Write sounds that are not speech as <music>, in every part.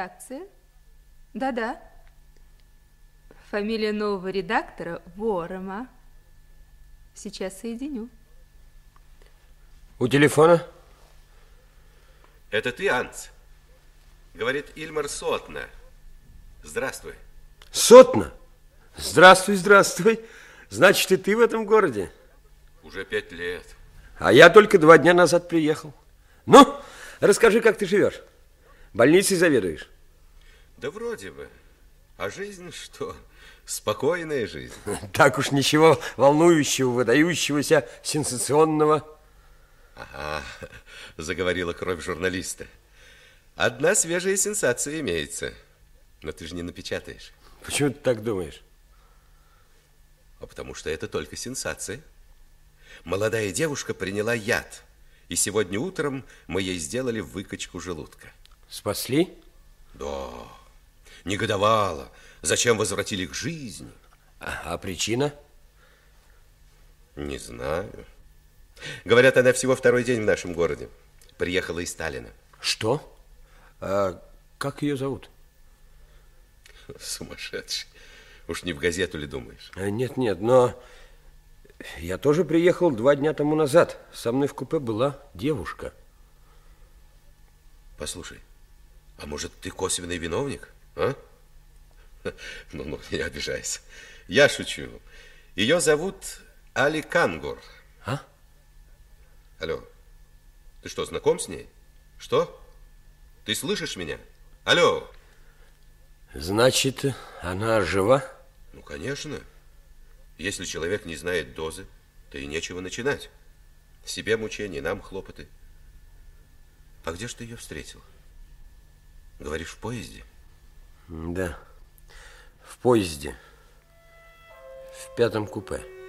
Редакция? Да-да. Фамилия нового редактора Ворома. Сейчас соединю. У телефона? Это ты, Анц? Говорит Ильмар Сотна. Здравствуй. Сотна? Здравствуй, здравствуй. Значит, и ты в этом городе? Уже пять лет. А я только два дня назад приехал. Ну, расскажи, как ты живешь. Больницей заведуешь? Да вроде бы. А жизнь что? Спокойная жизнь. <laughs> Так уж ничего волнующего, выдающегося, сенсационного. Ага, <laughs> заговорила кровь журналиста. Одна свежая сенсация имеется. Но ты же не напечатаешь. Почему ты так думаешь? А потому что это только сенсация. Молодая девушка приняла яд. И сегодня утром мы ей сделали выкачку желудка. Спасли? Да. Негодовала. Зачем возвратили к жизни? А, а причина? Не знаю. Говорят, она всего второй день в нашем городе. Приехала из Сталина. Что? А как ее зовут? Сумасшедший. Уж не в газету ли думаешь? А, нет, нет, но я тоже приехал два дня тому назад. Со мной в купе была девушка. Послушай, а может, ты косвенный виновник, а? <laughs> Ну, ну, не обижайся. Я шучу. Ее зовут Али Кангур. А? Алло, ты что, знаком с ней? Что? Ты слышишь меня? Алло. Значит, она жива? Ну, конечно. Если человек не знает дозы, то и нечего начинать. Себе мучения, нам хлопоты. А где ж ты ее встретил? Говоришь, в поезде? Да, в поезде, в пятом купе.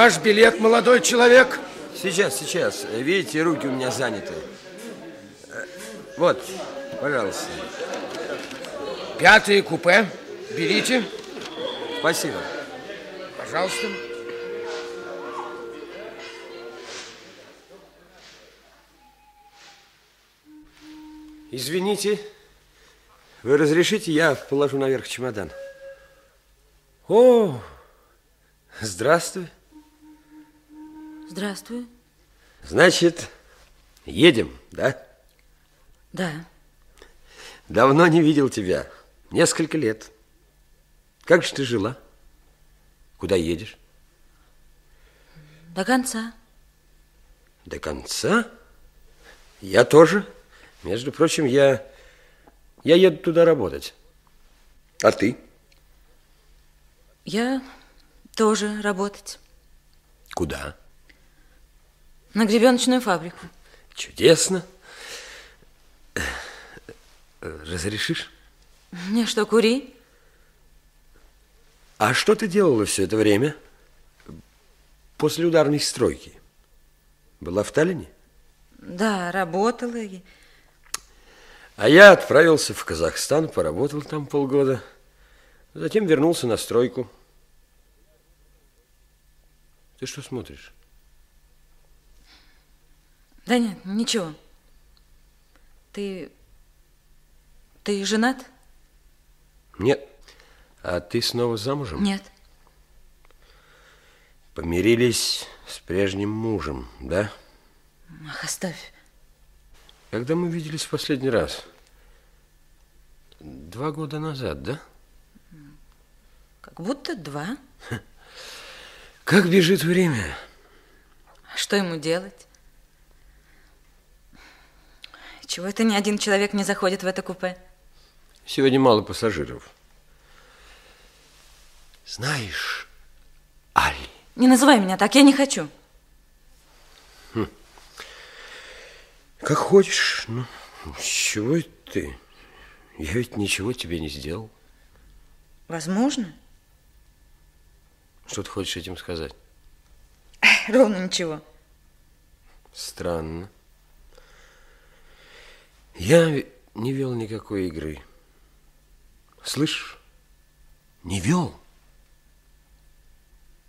Ваш билет, молодой человек. Сейчас, сейчас. Видите, руки у меня заняты. Вот, пожалуйста. Пятое купе. Берите. Спасибо. Пожалуйста. Извините, вы разрешите, я положу наверх чемодан. О, здравствуй. Здравствуй. Значит, едем, да? Да. Давно не видел тебя. Несколько лет. Как же ты жила? Куда едешь? До конца. До конца? Я тоже. Между прочим, я, я еду туда работать. А ты? Я тоже работать. Куда? На гребеночную фабрику. Чудесно. Разрешишь? Мне что, кури? А что ты делала все это время? После ударной стройки. Была в Таллине? Да, работала. А я отправился в Казахстан, поработал там полгода. Затем вернулся на стройку. Ты что смотришь? Да нет, ничего. Ты... Ты женат? Нет. А ты снова замужем? Нет. Помирились с прежним мужем, да? Ах, оставь. Когда мы виделись в последний раз? Два года назад, да? Как будто два. Как бежит время? А что ему делать? Чего это ни один человек не заходит в это купе? Сегодня мало пассажиров. Знаешь, Али, Не называй меня так, я не хочу. как хочешь, ну, чего ты? Я ведь ничего тебе не сделал. Возможно. Что ты хочешь этим сказать? Ровно ничего. Странно. Я не вел никакой игры. Слышишь? Не вел.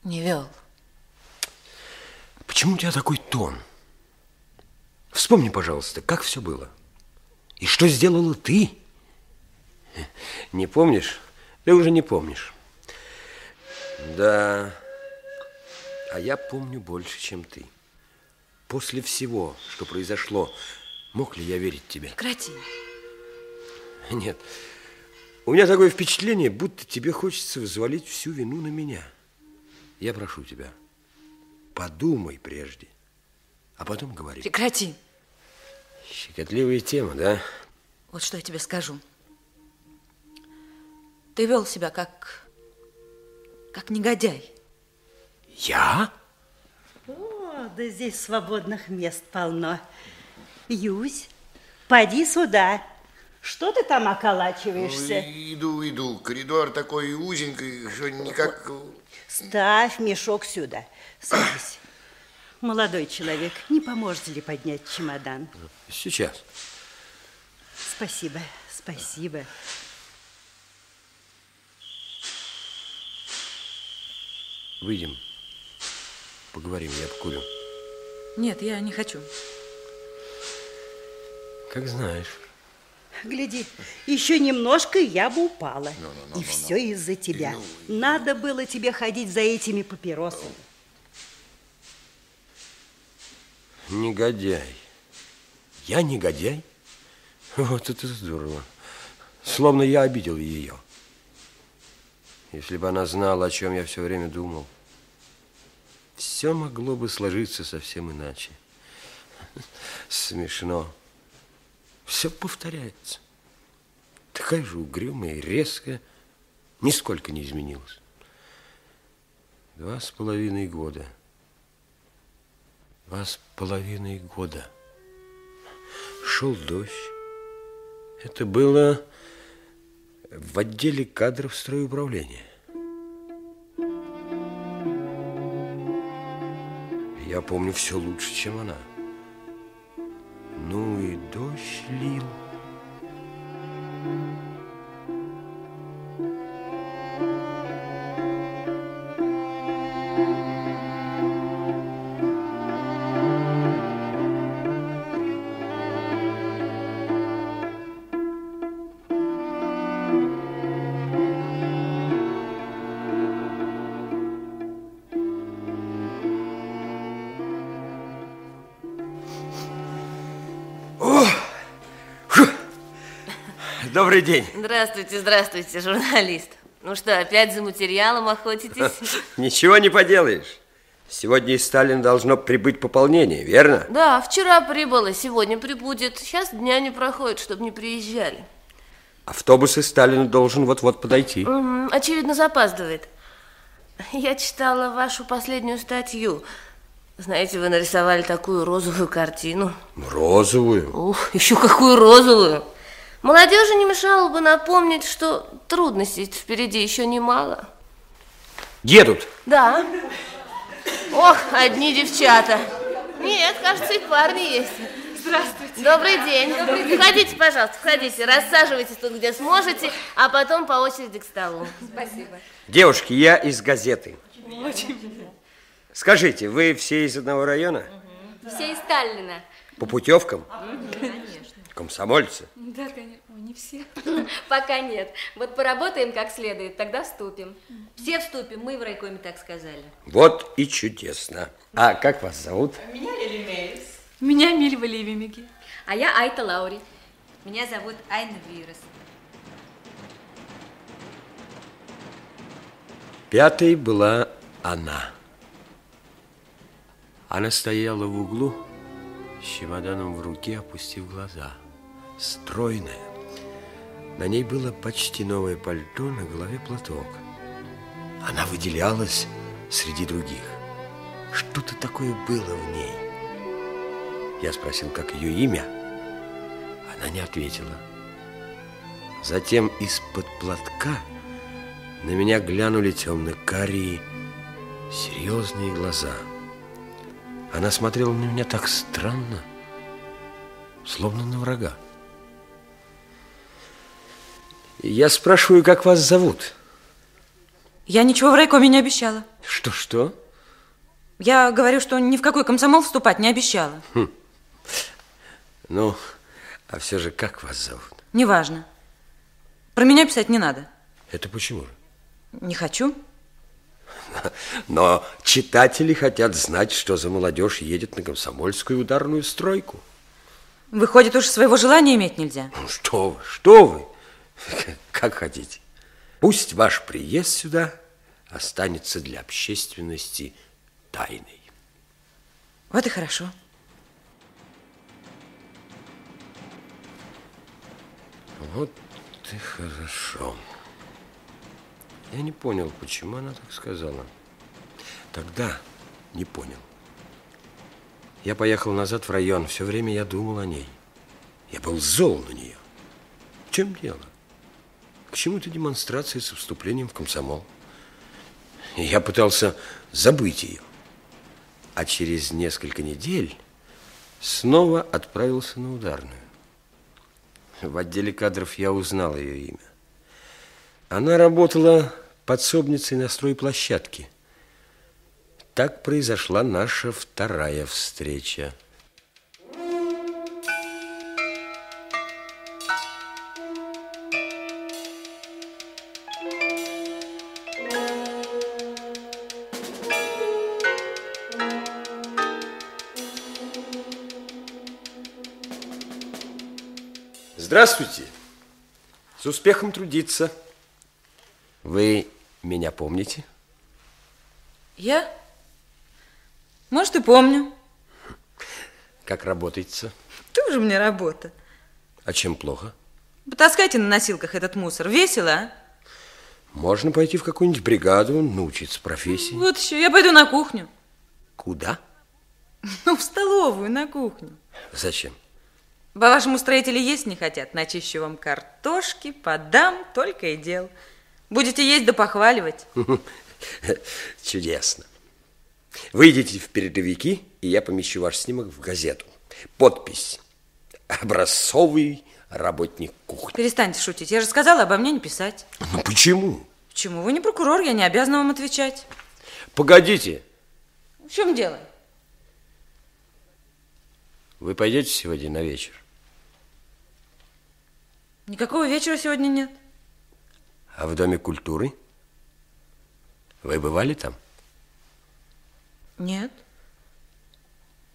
Не вел. Почему у тебя такой тон? Вспомни, пожалуйста, как все было. И что сделала ты? Не помнишь? Ты уже не помнишь. Да. А я помню больше, чем ты. После всего, что произошло, мог ли я верить тебе? Прекрати. Нет. У меня такое впечатление, будто тебе хочется взвалить всю вину на меня. Я прошу тебя, подумай прежде, а потом говори. Прекрати. Щекотливая тема, да? Вот что я тебе скажу. Ты вел себя как... как негодяй. Я? О, да здесь свободных мест полно. Юсь, поди сюда. Что ты там околачиваешься? Ну, Иду, иду. Коридор такой узенький, что никак... Ставь мешок сюда. Садись. Молодой человек, не поможете ли поднять чемодан? Сейчас. Спасибо, спасибо. Выйдем. Поговорим, я покурю. Нет, я не хочу. Как знаешь. Гляди, еще немножко, я бы упала. И все из-за тебя. Надо было тебе ходить за этими папиросами. Негодяй. Я негодяй? Вот это здорово. Словно я обидел ее. Если бы она знала, о чем я все время думал, все могло бы сложиться совсем иначе. <laughs> Смешно. Все повторяется. Такая же угрюмая и резкая, нисколько не изменилась. Два с половиной года. Два с половиной года. Шел дождь. Это было в отделе кадров стройуправления. Я помню все лучше, чем она. Ну и дождь лил. Добрый день. Здравствуйте, здравствуйте, журналист. Ну что, опять за материалом охотитесь? <laughs> Ничего не поделаешь. Сегодня из Сталина должно прибыть пополнение, верно? Да, вчера прибыло, сегодня прибудет. Сейчас дня не проходит, чтобы не приезжали. Автобус из Сталина должен вот-вот подойти. Очевидно, запаздывает. Я читала вашу последнюю статью. Знаете, вы нарисовали такую розовую картину. Розовую. Ух, еще какую розовую. Молодежи не мешало бы напомнить, что трудностей впереди еще немало. Едут. Да. Ох, одни девчата. Нет, кажется, и парни есть. Здравствуйте. Добрый день. Входите, пожалуйста, входите. Рассаживайтесь тут, где сможете, а потом по очереди к столу. Девушки, я из газеты. Скажите, вы все из одного района? Все из Сталина. По путевкам? Комсомольцы? Да, конечно. не все. <laughs> Пока нет. Вот поработаем как следует, тогда вступим. Все вступим, мы в райкоме так сказали. Вот и чудесно. А как вас зовут? Меня Мильва Ливимиги. А я Айта Лаури. Меня зовут Айна Вирус. Пятой была она. Она стояла в углу с чемоданом в руке, опустив глаза. Стройная. На ней было почти новое пальто, на голове платок. Она выделялась среди других. Что-то такое было в ней. Я спросил, как ее имя. Она не ответила. Затем из-под платка на меня глянули темно-карие, серьезные глаза. Она смотрела на меня так странно, словно на врага. Я спрашиваю, как вас зовут? Я ничего в райкоме не обещала. Что-что? Я говорю, что ни в какой комсомол вступать не обещала. Хм. Ну, а все же как вас зовут? Неважно. Про меня писать не надо. Это почему же? Не хочу. Но читатели хотят знать, что за молодежь едет на комсомольскую ударную стройку. Выходит, уж своего желания иметь нельзя. Ну, что вы, что вы? <laughs> Как хотите. Пусть ваш приезд сюда останется для общественности тайной. Вот и хорошо. Вот и хорошо. Я не понял, почему она так сказала. Тогда не понял. Я поехал назад в район. Все время я думал о ней. Я был зол на нее. В чем дело? К чему эта демонстрация со вступлением в комсомол? Я пытался забыть ее. А через несколько недель снова отправился на ударную. В отделе кадров я узнал ее имя. Она работала подсобницей на стройплощадке. Так произошла наша вторая встреча. Здравствуйте. С успехом трудиться. Вы меня помните? Я? Может, и помню. Как работается? Тоже мне работа. А чем плохо? Потаскайте на носилках этот мусор. Весело, а? Можно пойти в какую-нибудь бригаду, научиться профессии. Вот еще, я пойду на кухню. Куда? <laughs> Ну, в столовую, на кухню. Зачем? По-вашему, строители есть не хотят? Начищу вам картошки, подам, только и дел. Будете есть да похваливать. <laughs> Чудесно. Выйдите в передовики, и я помещу ваш снимок в газету. Подпись. Образцовый работник кухни. Перестаньте шутить. Я же сказала обо мне не писать. Ну почему? Почему? Вы не прокурор, я не обязана вам отвечать. Погодите. В чем дело? Вы пойдете сегодня на вечер? Никакого вечера сегодня нет. А в Доме культуры? Вы бывали там? Нет.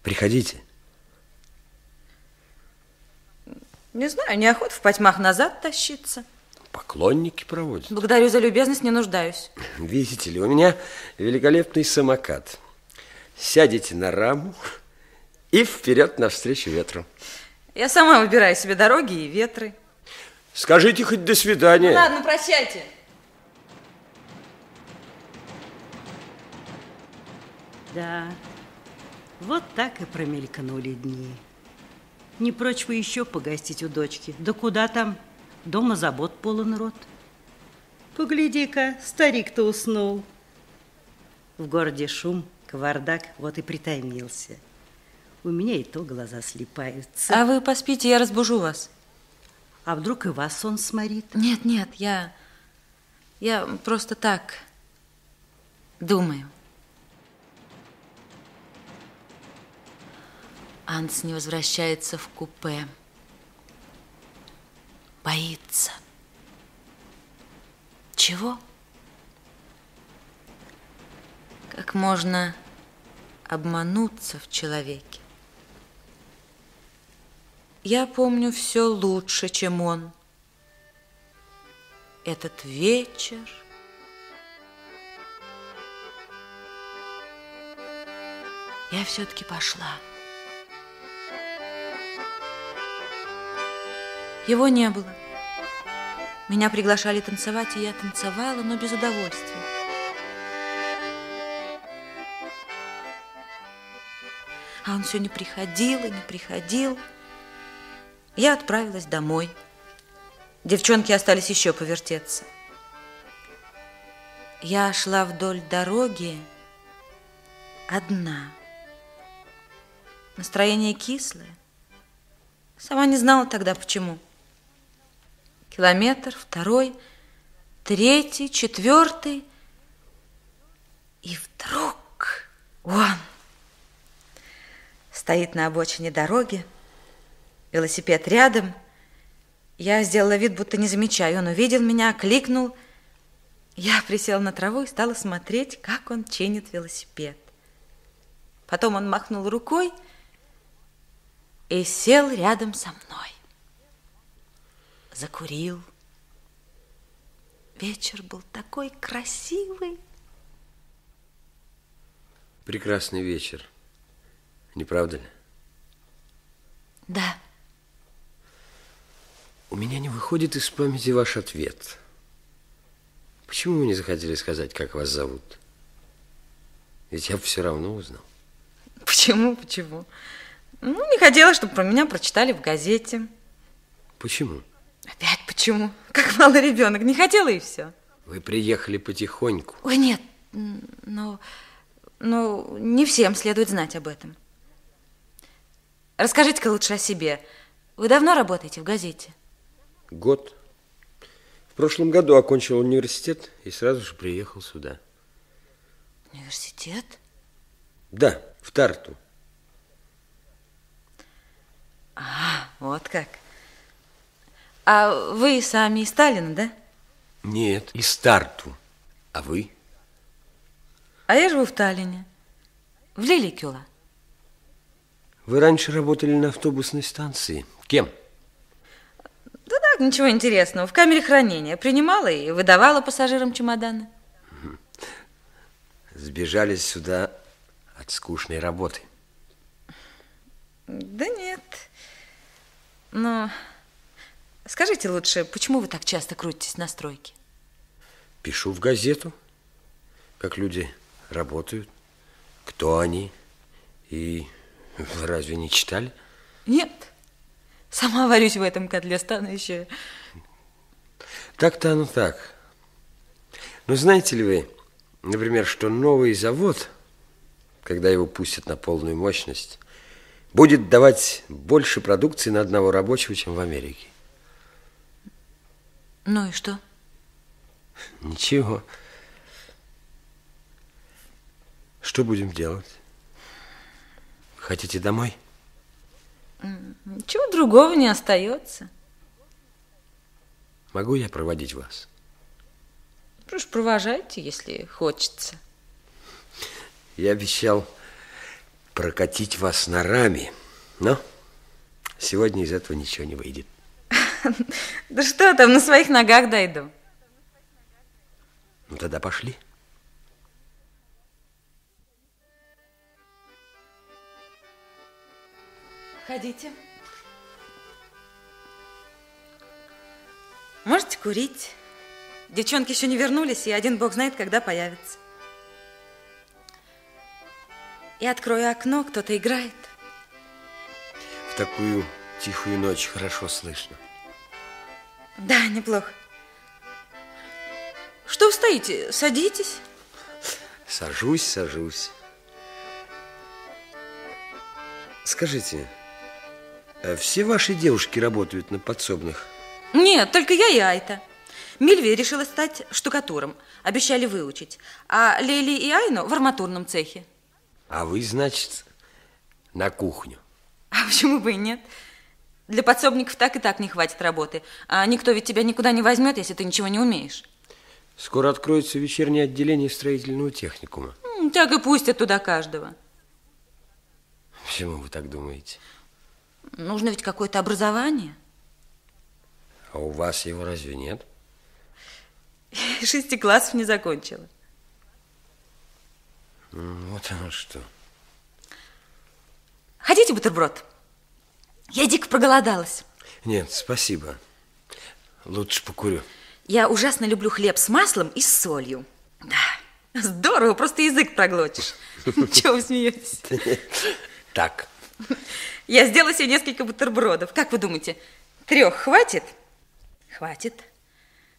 Приходите. Не знаю, неохота в потьмах назад тащиться. Поклонники проводят. Благодарю за любезность, не нуждаюсь. <laughs> Видите ли, у меня великолепный самокат. Сядете на раму и вперед навстречу ветру. Я сама выбираю себе дороги и ветры. Скажите хоть до свидания. Ну, ладно, прощайте. Да, вот так и промелькнули дни. Не прочь бы еще погостить у дочки. Да куда там? Дома забот полон рот. Погляди-ка, старик-то уснул. В городе шум, кавардак, вот и притомился. У меня и то глаза слепаются. А вы поспите, я разбужу вас. А вдруг и вас сон сморит? Нет, нет, я... Я просто так думаю. Анс не возвращается в купе. Боится. Чего? Как можно обмануться в человеке? Я помню все лучше, чем он. Этот вечер, я все-таки пошла. Его не было. Меня приглашали танцевать, и я танцевала, но без удовольствия. А он все не приходил и не приходил. Я отправилась домой. Девчонки остались еще повертеться. Я шла вдоль дороги одна. Настроение кислое. Сама не знала тогда, почему. Километр, второй, третий, четвертый. И вдруг он стоит на обочине дороги, велосипед рядом. Я сделала вид, будто не замечаю. Он увидел меня, кликнул. Я присела на траву и стала смотреть, как он чинит велосипед. Потом он махнул рукой и сел рядом со мной. Закурил. Вечер был такой красивый. Прекрасный вечер. Не правда ли? Да. У меня не выходит из памяти ваш ответ. Почему вы не захотели сказать, как вас зовут? Ведь я бы все равно узнал. Почему, почему? Ну, не хотела, чтобы про меня прочитали в газете. Почему? Опять почему? Как малый ребенок. Не хотела и все. Вы приехали потихоньку. Ой, нет, но, но не всем следует знать об этом. Расскажите-ка лучше о себе. Вы давно работаете в газете? Год. В прошлом году окончил университет и сразу же приехал сюда. Университет? Да, в Тарту. А, вот как. А вы сами из Сталина, да? Нет, из Тарту. А вы? А я живу в Таллине, в Лиликюла. Вы раньше работали на автобусной станции. Кем? Да так, ничего интересного. В камере хранения. Принимала и выдавала пассажирам чемоданы. Сбежали сюда от скучной работы. Да нет. Но скажите лучше, почему вы так часто крутитесь на стройке? Пишу в газету, как люди работают, кто они и вы разве не читали? Нет. Сама варюсь в этом котле, стану еще. Так-то оно так. Но знаете ли вы, например, что новый завод, когда его пустят на полную мощность, будет давать больше продукции на одного рабочего, чем в Америке? Ну и что? Ничего. Что будем делать? Хотите домой? Ничего другого не остается. Могу я проводить вас? Прошу, провожайте, если хочется. Я обещал прокатить вас на раме, но сегодня из этого ничего не выйдет. <laughs> Да что там, на своих ногах дойду. Ну тогда пошли. Ходите. Можете курить. Девчонки еще не вернулись, и один бог знает, когда появятся. И открою окно, кто-то играет. В такую тихую ночь хорошо слышно. Да, неплохо. Что вы стоите? Садитесь. Сажусь, сажусь. Скажите, все ваши девушки работают на подсобных? Нет, только я и Айта. Мильвия решила стать штукатуром. Обещали выучить. А Лели и Айну в арматурном цехе. А вы, значит, на кухню? А почему бы и нет? Для подсобников так и так не хватит работы. А никто ведь тебя никуда не возьмет, если ты ничего не умеешь. Скоро откроется вечернее отделение строительного техникума. Так и пустят туда каждого. Почему вы так думаете? Нужно ведь какое-то образование. А у вас его разве нет? <laughs> Шести классов не закончила. Вот оно что. Хотите бутерброд? Я дико проголодалась. Нет, спасибо. Лучше покурю. Я ужасно люблю хлеб с маслом и с солью. Да, здорово, просто язык проглотишь. <laughs> Чего вы смеетесь? Так. Я сделала себе несколько бутербродов. Как вы думаете, трех хватит? Хватит.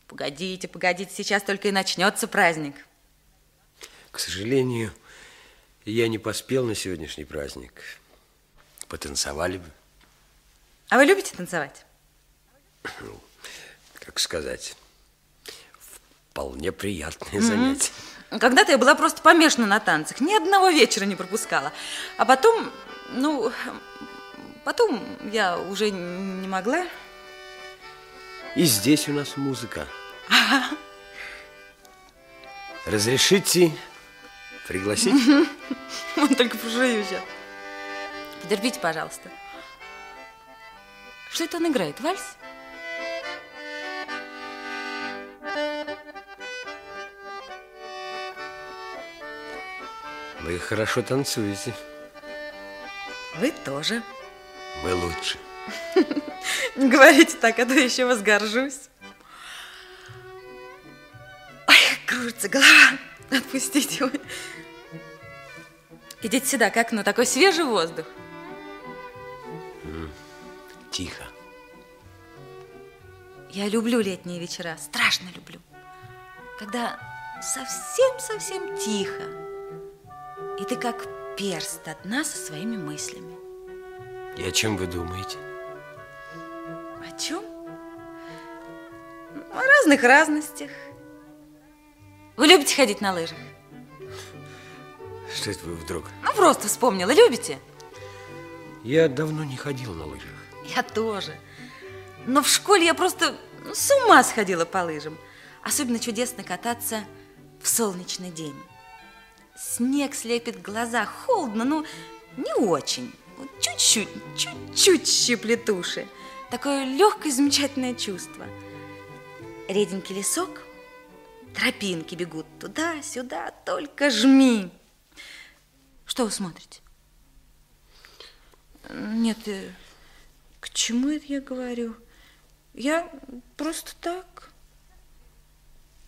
Погодите, погодите, сейчас только и начнется праздник. К сожалению, я не поспел на сегодняшний праздник. Потанцевали бы. А вы любите танцевать? Как сказать, вполне приятное занятие. Когда-то я была просто помешана на танцах, ни одного вечера не пропускала. А потом, ну, потом я уже не могла. И здесь у нас музыка. Разрешите пригласить? <laughs> Он только прожую сейчас. Потерпите, пожалуйста. Что это он играет? Вальс? Вы хорошо танцуете. Вы тоже. Вы лучше. Не <laughs> говорите так, а то еще вас горжусь. Ой, кружится голова. Отпустите его. Идите сюда, как ну такой свежий воздух. Тихо. Я люблю летние вечера, страшно люблю. Когда совсем-совсем тихо. И ты как перст одна со своими мыслями. И о чем вы думаете? О чем? О разных разностях. Вы любите ходить на лыжах? Что это вы вдруг? Ну, просто вспомнила. Любите? Я давно не ходил на лыжах. Я тоже. Но в школе я просто ну, с ума сходила по лыжам. Особенно чудесно кататься в солнечный день. Снег слепит глаза, холодно, ну, не очень. Вот Чуть-чуть, чуть-чуть щиплет уши. Такое легкое, замечательное чувство. Реденький лесок, тропинки бегут туда-сюда, только жми. Что вы смотрите? Нет, э, к чему это я говорю? Я просто так.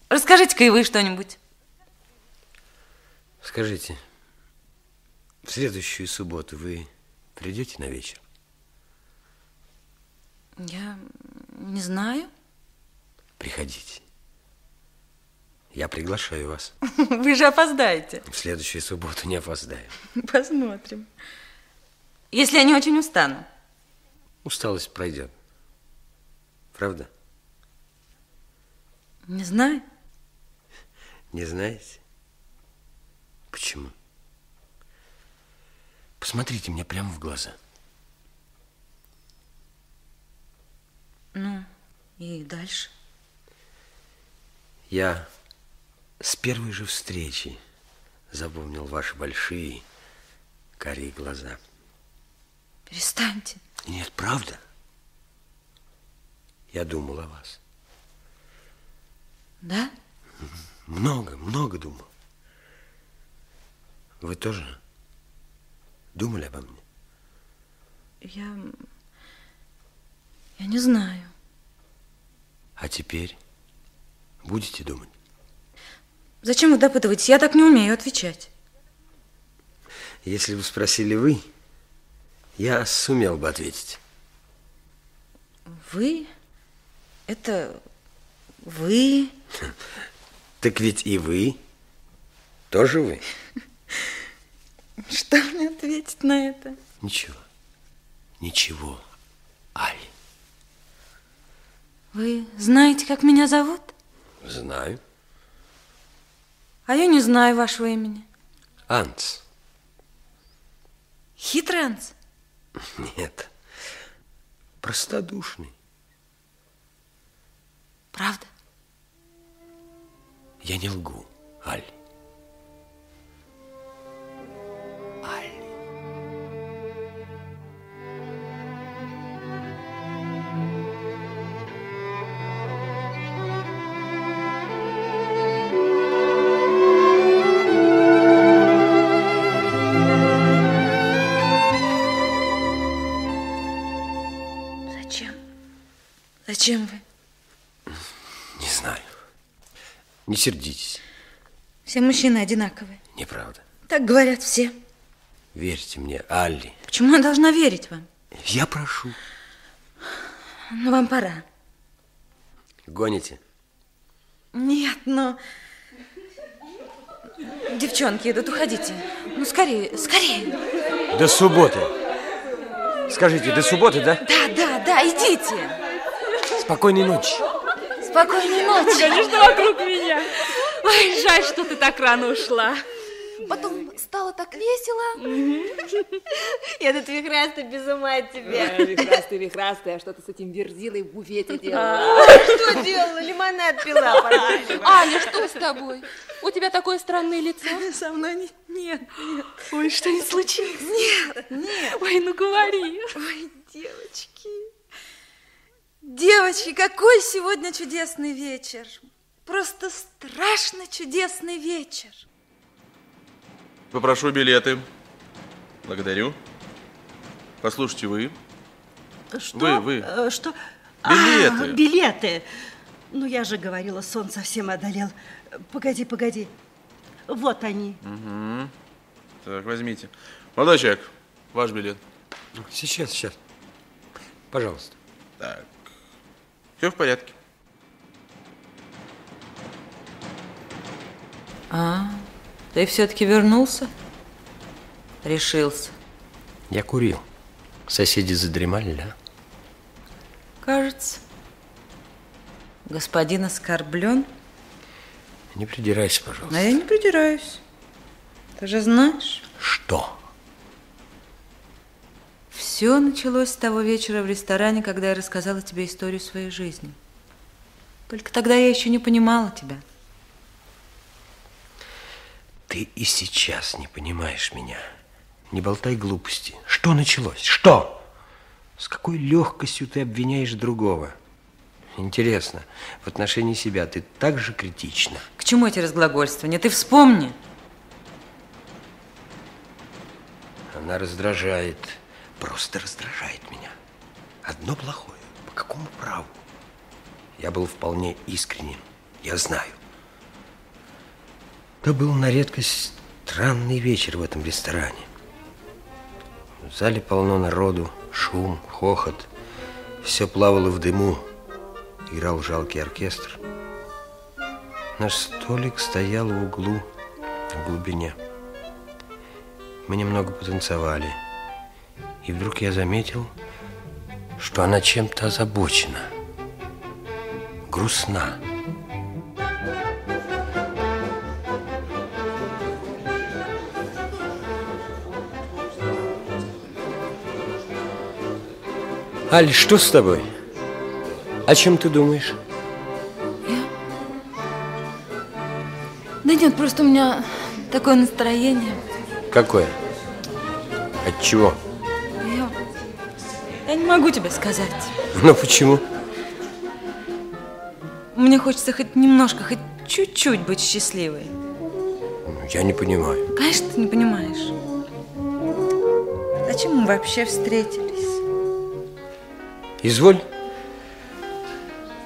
Расскажите-ка и вы что-нибудь. Скажите, в следующую субботу вы придете на вечер? Я не знаю. Приходите. Я приглашаю вас. <laughs> Вы же опоздаете. В следующую субботу не опоздаю. Посмотрим. Если я не очень устану. Усталость пройдет. Правда? Не знаю. Не знаете? Почему? Посмотрите мне прямо в глаза. Ну, и дальше? Я с первой же встречи запомнил ваши большие карие глаза. Перестаньте. Нет, правда? Я думал о вас. Да? Много, много думал. Вы тоже думали обо мне? Я... Я не знаю. А теперь будете думать? Зачем вы допытываетесь? Я так не умею отвечать. Если бы спросили вы, я сумел бы ответить. Вы? Это вы? Так ведь и вы тоже вы. <laughs> Что мне ответить на это? Ничего. Ничего, Али. Вы знаете, как меня зовут? Знаю. А я не знаю вашего имени. Анц. Хитрый Анц? Нет. Простодушный. Правда? Я не лгу, Аль. Аль. Зачем вы? Не знаю. Не сердитесь. Все мужчины одинаковые. Неправда. Так говорят все. Верьте мне, Алли. Почему я должна верить вам? Я прошу. Ну, вам пора. Гоните? Нет, но... Девчонки идут, уходите. Ну, скорее, скорее. До субботы. Скажите, до субботы, да? Да, да, да, идите. Спокойной ночи. Спокойной ночи. Конечно, вокруг меня. Ой, жаль, что ты так рано ушла. Потом стало так весело. Этот вихрастый без ума от тебя. Вихрастый, вихрастый, а что ты с этим верзилой в буфете делала? Что делала? Лимонад пила. <laughs> Аня, что с тобой? У тебя такое странное лицо. Со мной не- нет, нет. Ой, что не случилось? Нет, нет. Ой, ну говори. Ой, девочки. Девочки, какой сегодня чудесный вечер. Просто страшно чудесный вечер. Попрошу билеты. Благодарю. Послушайте вы. Что? Вы, вы. Э, Что? Билеты. А, билеты. Ну, я же говорила, сон совсем одолел. Погоди, погоди. Вот они. Угу. Так, возьмите. Молодой человек, ваш билет. Сейчас, сейчас. Пожалуйста. Так. Все в порядке. А, ты все-таки вернулся? Решился. Я курил. Соседи задремали, да? Кажется. Господин оскорблен. Не придирайся, пожалуйста. А я не придираюсь. Ты же знаешь. Что? Все началось с того вечера в ресторане, когда я рассказала тебе историю своей жизни. Только тогда я еще не понимала тебя. Ты и сейчас не понимаешь меня. Не болтай глупости. Что началось? Что? С какой легкостью ты обвиняешь другого? Интересно, в отношении себя ты так же критична? К чему эти разглагольствования? Ты вспомни. Она раздражает, просто раздражает меня. Одно плохое. По какому праву? Я был вполне искренен. Я знаю. Это был на редкость странный вечер в этом ресторане. В зале полно народу, шум, хохот. Все плавало в дыму. Играл жалкий оркестр. Наш столик стоял в углу, в глубине. Мы немного потанцевали. И вдруг я заметил, что она чем-то озабочена. Грустна. Аль, что с тобой? О чем ты думаешь? Да нет, просто у меня такое настроение. Какое? От чего? Могу тебе сказать. Ну почему? Мне хочется хоть немножко, хоть чуть-чуть быть счастливой. Я не понимаю. Конечно, ты не понимаешь. Зачем мы вообще встретились? Изволь.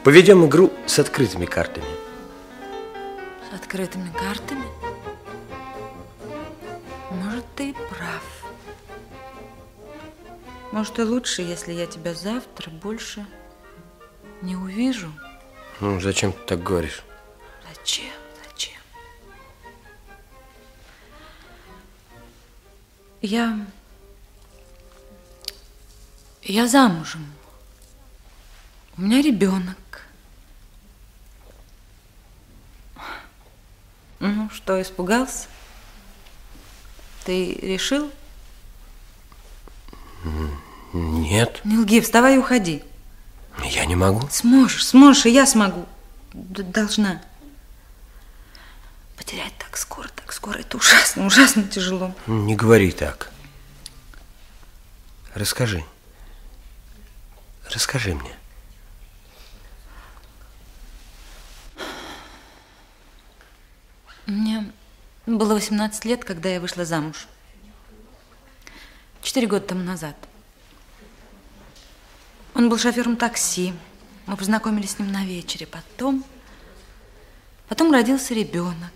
Поведем игру с открытыми картами. С открытыми картами? Может, и лучше, если я тебя завтра больше не увижу. Ну, зачем ты так говоришь? Зачем? Зачем? Я... Я замужем. У меня ребенок. Ну, что, испугался? Ты решил? Нет, Не лги, вставай и уходи. я не могу. Сможешь, сможешь, и я смогу. Д- должна. Потерять так скоро, так скоро, это ужасно, ужасно тяжело. Не говори так. Расскажи. Расскажи мне. Мне было 18 лет, когда я вышла замуж. Четыре года тому назад. Он был шофером такси. Мы познакомились с ним на вечере. Потом... Потом родился ребенок.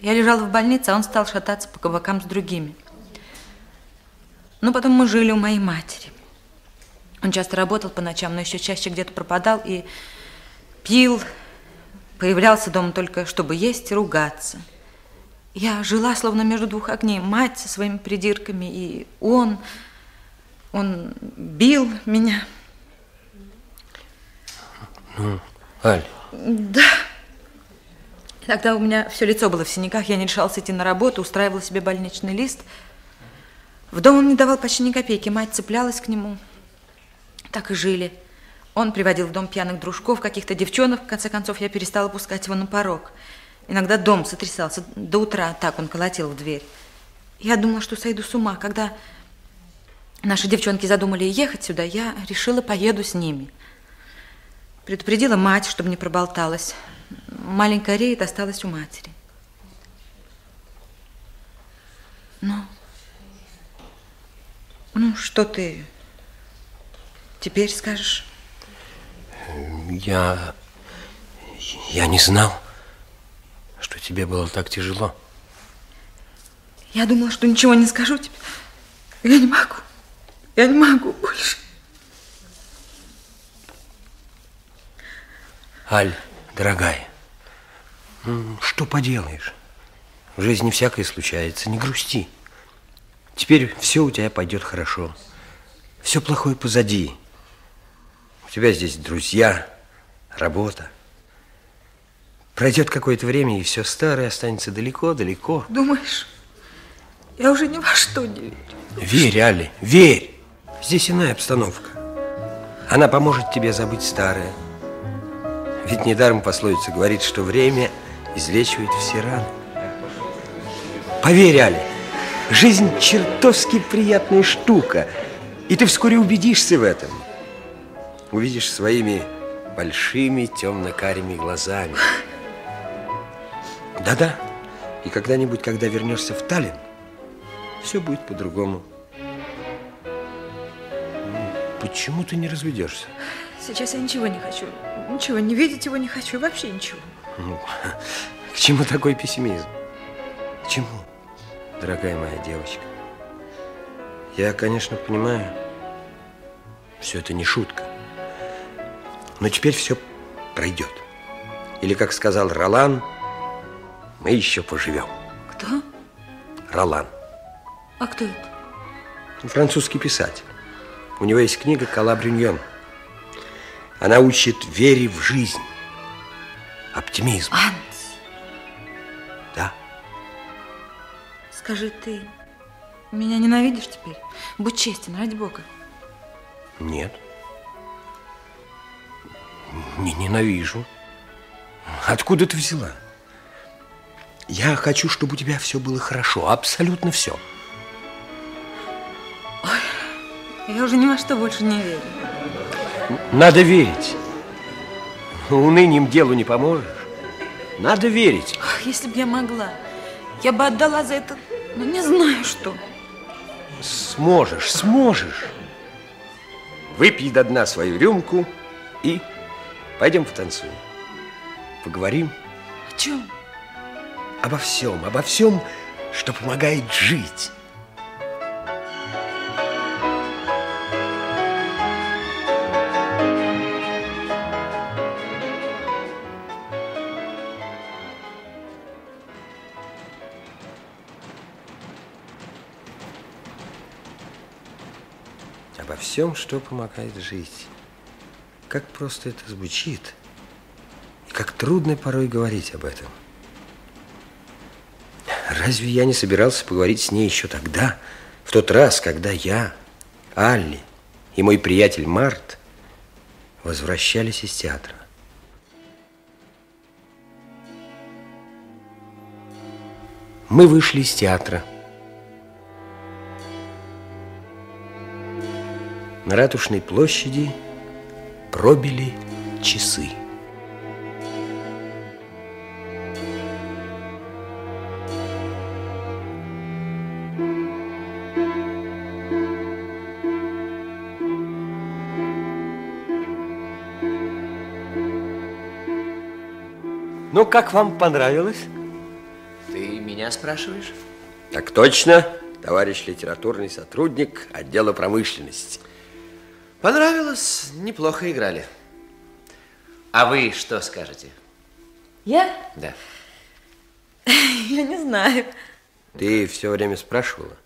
Я лежала в больнице, а он стал шататься по кабакам с другими. Но потом мы жили у моей матери. Он часто работал по ночам, но еще чаще где-то пропадал и пил, появлялся дома только, чтобы есть и ругаться. Я жила словно между двух огней. Мать со своими придирками, и он... Он бил меня. Ну, Аль. Да. Тогда у меня все лицо было в синяках, я не решалась идти на работу, устраивала себе больничный лист. В дом он не давал почти ни копейки, мать цеплялась к нему. Так и жили. Он приводил в дом пьяных дружков, каких-то девчонок. В конце концов, я перестала пускать его на порог. Иногда дом сотрясался. До утра так он колотил в дверь. Я думала, что сойду с ума. Когда наши девчонки задумали ехать сюда, я решила, поеду с ними. Предупредила мать, чтобы не проболталась. Маленькая Рейд осталась у матери. Ну, ну, что ты теперь скажешь? Я... Я не знал, что тебе было так тяжело. Я думала, что ничего не скажу тебе. Я не могу. Я не могу больше. Аль, дорогая, что поделаешь? В жизни всякое случается, не грусти. Теперь все у тебя пойдет хорошо. Все плохое позади. У тебя здесь друзья, работа. Пройдет какое-то время, и все старое останется далеко-далеко. Думаешь, я уже ни во что не верю. Верь, Али, верь. Здесь иная обстановка. Она поможет тебе забыть старое. Ведь недаром пословица говорит, что время излечивает все раны. Поверь, Али, жизнь чертовски приятная штука, и ты вскоре убедишься в этом. Увидишь своими большими темно-карими глазами. Да-да, и когда-нибудь, когда вернешься в Таллин, все будет по-другому. Почему ты не разведешься? Сейчас я ничего не хочу. Ничего, не видеть его не хочу, вообще ничего. Ну, <laughs> к чему такой пессимизм? К чему, дорогая моя девочка? Я, конечно, понимаю, все это не шутка. Но теперь все пройдет. Или, как сказал Ролан, мы еще поживем. Кто? Ролан. А кто это? Французский писатель. У него есть книга «Калабриньон». Она учит вере в жизнь, оптимизм. Анс. Да. Скажи, ты меня ненавидишь теперь? Будь честен, ради бога. Нет. Не ненавижу. Откуда ты взяла? Я хочу, чтобы у тебя все было хорошо, абсолютно все. Ой, я уже ни во что больше не верю. Надо верить. Унынием делу не поможешь. Надо верить. Ах, если бы я могла, я бы отдала за это, ну, не знаю что. Сможешь, сможешь. Выпей до дна свою рюмку и пойдем потанцуем. Поговорим. О чем? Обо всем, обо всем, что помогает жить. Всем, что помогает жить. Как просто это звучит, и как трудно порой говорить об этом. Разве я не собирался поговорить с ней еще тогда, в тот раз, когда я, Алли и мой приятель Март возвращались из театра? Мы вышли из театра. На Ратушной площади пробили часы. Ну, как вам понравилось? Ты меня спрашиваешь? Так точно, товарищ литературный сотрудник отдела промышленности. Понравилось, неплохо играли. А вы что скажете? Я? Да. <laughs> Я не знаю. Ты все время спрашивала.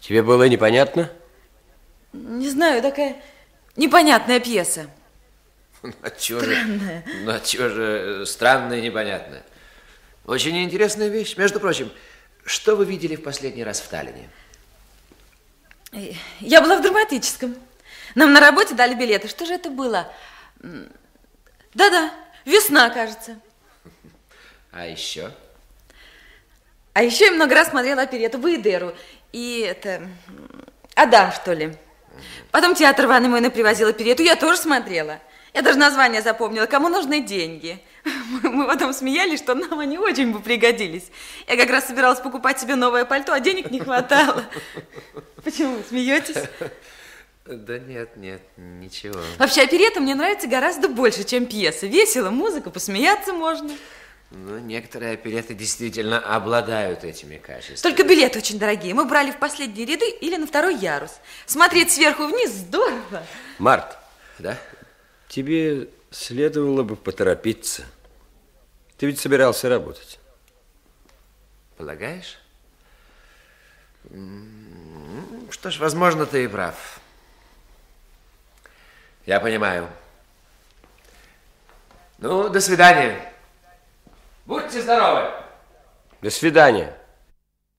Тебе было непонятно? Не знаю, такая непонятная пьеса. Ну, <laughs> а чего же, ну, а же странное и непонятное? Очень интересная вещь. Между прочим, что вы видели в последний раз в Таллине? Я была в драматическом. Нам на работе дали билеты. Что же это было? Да-да, весна, кажется. А еще? А еще я много раз смотрела оперету Баидеру. И это... Адам, что ли. Потом театр Ванны Мойна привозил оперету. Я тоже смотрела. Я даже название запомнила. Кому нужны деньги? Мы потом смеялись, что нам они очень бы пригодились. Я как раз собиралась покупать себе новое пальто, а денег не хватало. Почему вы смеетесь? Да нет, нет, ничего. Вообще, оперета мне нравится гораздо больше, чем пьеса. Весело, музыка, посмеяться можно. Ну, некоторые опереты действительно обладают этими качествами. Только билеты очень дорогие. Мы брали в последние ряды или на второй ярус. Смотреть сверху вниз здорово. Март. Да? Тебе следовало бы поторопиться. Ты ведь собирался работать. Полагаешь? Что ж, возможно, ты и прав. Я понимаю. Ну, до свидания. Будьте здоровы. До свидания.